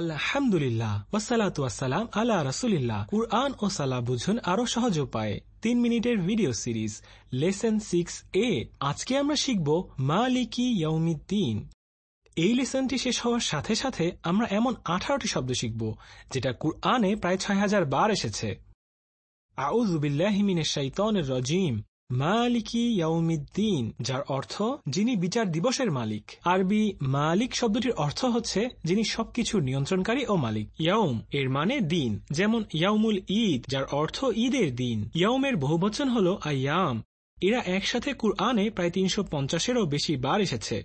আলহামদুলিল্লাহ ওয়াসালাতু ওয়াসালাম আলা রাসুলিল্লাহ। কুরআন ও সালা বুঝুন আরও সহজ উপায়ে। তিন মিনিটের ভিডিও সিরিজ, লেসন সিক্স এ। আজকে আমরা শিখব মালিকি ইয়ৌমিদ্দিন এই লেসনটি শেষ হওয়ার সাথে সাথে আমরা এমন আঠারোটি শব্দ শিখব, যেটা কুরআনে প্রায় ছয় হাজার বার এসেছে। আউজুবিল্লাহিমিনের শাইতনের রজিম। মালিকি ইয়াউমিদ্দিন, যার অর্থ যিনি বিচার দিবসের মালিক। আরবি মালিক শব্দটির অর্থ হচ্ছে যিনি সবকিছুর নিয়ন্ত্রণকারী ও মালিক। ইয়াউম এর মানে দিন, যেমন ইয়াউমুল ঈদ, যার অর্থ ঈদের দিন। ইয়াউমের বহুবচন হল আয়াম। এরা একসাথে কুরআনে প্রায় তিনশো পঞ্চাশেরও বেশি বার এসেছে।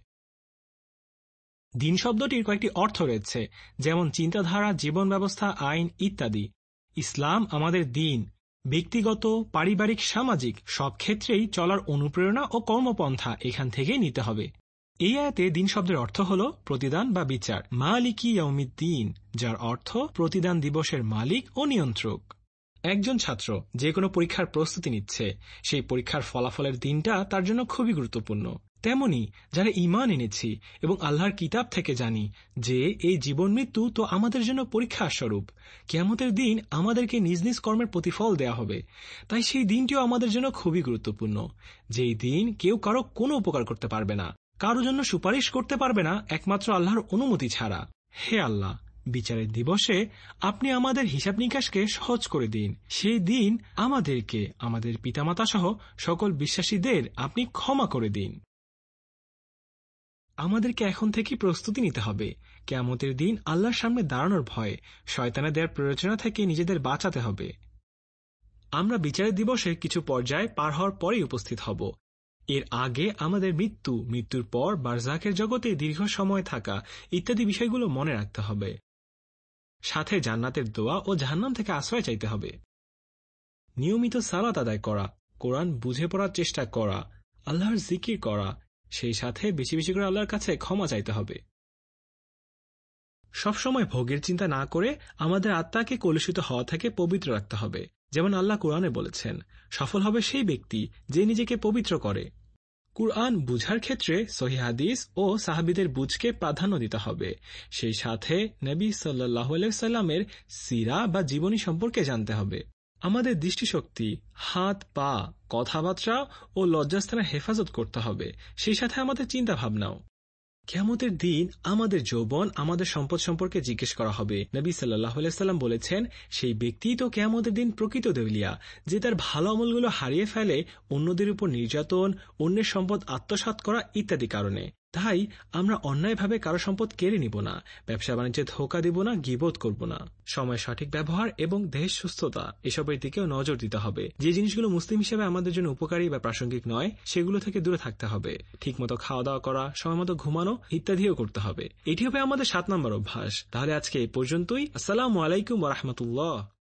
দিন শব্দটির কয়েকটি অর্থ রয়েছে, যেমন চিন্তাধারা, জীবন ব্যবস্থা, আইন ইত্যাদি। ইসলাম আমাদের দিন ব্যক্তিগত, পারিবারিক, সামাজিক সব ক্ষেত্রেই চলার অনুপ্রেরণা ও কর্মপন্থা এখান থেকেই নিতে হবে। এই আয়াতে দিন শব্দের অর্থ হল প্রতিদান বা বিচার। মালিকি দিন যার অর্থ প্রতিদান দিবসের মালিক ও নিয়ন্ত্রক। একজন ছাত্র যে কোনো পরীক্ষার প্রস্তুতি নিচ্ছে, সেই পরীক্ষার ফলাফলের দিনটা তার জন্য খুবই গুরুত্বপূর্ণ। তেমনি যারা ইমান এনেছি এবং আল্লাহর কিতাব থেকে জানি যে এই জীবন মৃত্যু তো আমাদের জন্য পরীক্ষা স্বরূপ কেমতের দিন আমাদেরকে নিজ নিজ কর্মের প্রতিফল দেয়া হবে। তাই সেই দিনটিও আমাদের জন্য খুবই গুরুত্বপূর্ণ, যেই দিন কেউ কারও কোনো উপকার করতে পারবে না, কারও জন্য সুপারিশ করতে পারবে না একমাত্র আল্লাহর অনুমতি ছাড়া। হে আল্লাহ, বিচারের দিবসে আপনি আমাদের হিসাব নিকাশকে সহজ করে দিন। সেই দিন আমাদেরকে, আমাদের পিতামাতা সহ সকল বিশ্বাসীদের আপনি ক্ষমা করে দিন। আমাদেরকে এখন থেকে প্রস্তুতি নিতে হবে। কেমতের দিন আল্লাহর সামনে দাঁড়ানোর ভয় শয়তানা দেওয়ার প্রয়োজনা থেকে নিজেদের বাঁচাতে হবে। আমরা বিচারের দিবসে কিছু পর্যায়ে পার হওয়ার পরেই উপস্থিত হব। এর আগে আমাদের মৃত্যু, মৃত্যুর পর বারজাকের জগতে দীর্ঘ সময় থাকা ইত্যাদি বিষয়গুলো মনে রাখতে হবে। সাথে জান্নাতের দোয়া ও জাহান্নাম থেকে আশ্রয় চাইতে হবে। নিয়মিত সালাত আদায় করা, কোরআন বুঝে পড়ার চেষ্টা করা, আল্লাহর জিকির করা সেই সাথে বেশি বেশি করে আল্লাহর কাছে ক্ষমা চাইতে হবে। সবসময় ভোগের চিন্তা না করে আমাদের আত্মাকে কলুষিত হওয়া থেকে পবিত্র রাখতে হবে, যেমন আল্লাহ কোরআনে বলেছেন, সফল হবে সেই ব্যক্তি যে নিজেকে পবিত্র করে। কুরআন বুঝার ক্ষেত্রে সহি হাদিস ও সাহাবিদের বুঝকে প্রাধান্য দিতে হবে। সেই সাথে নবী সাল্লাহ সাল্লামের সিরা বা জীবনী সম্পর্কে জানতে হবে। আমাদের দৃষ্টিশক্তি, হাত, পা, কথাবার্তা ও লজ্জাস্থানের হেফাজত করতে হবে। সেই সাথে আমাদের চিন্তা ভাবনাও কেমতের দিন আমাদের যৌবন, আমাদের সম্পদ সম্পর্কে জিজ্ঞেস করা হবে। নবী সাল্লাম বলেছেন, সেই ব্যক্তি তো কেমতের দিন প্রকৃত দেউলিয়া, যে তার ভালো আমলগুলো হারিয়ে ফেলে, অন্যদের উপর নির্যাতন, অন্যের সম্পদ আত্মসাত করা ইত্যাদি কারণে। তাই আমরা অন্যায়ভাবে কারও সম্পদ কেড়ে নিব না, ব্যবসা বাণিজ্যে ধোকা দিব না, গিবোধ করব না। সময় সঠিক ব্যবহার এবং দেহের সুস্থতা, এসবের দিকেও নজর দিতে হবে। যে জিনিসগুলো মুসলিম হিসেবে আমাদের জন্য উপকারী বা প্রাসঙ্গিক নয়, সেগুলো থেকে দূরে থাকতে হবে। ঠিকমতো খাওয়া দাওয়া করা সময় মতো ঘুমানো ইত্যাদিও করতে হবে। এটি হবে আমাদের সাত নম্বর অভ্যাস। তাহলে আজকে এই পর্যন্তই। আসসালাম আলাইকুম রহমতুল্লাহ।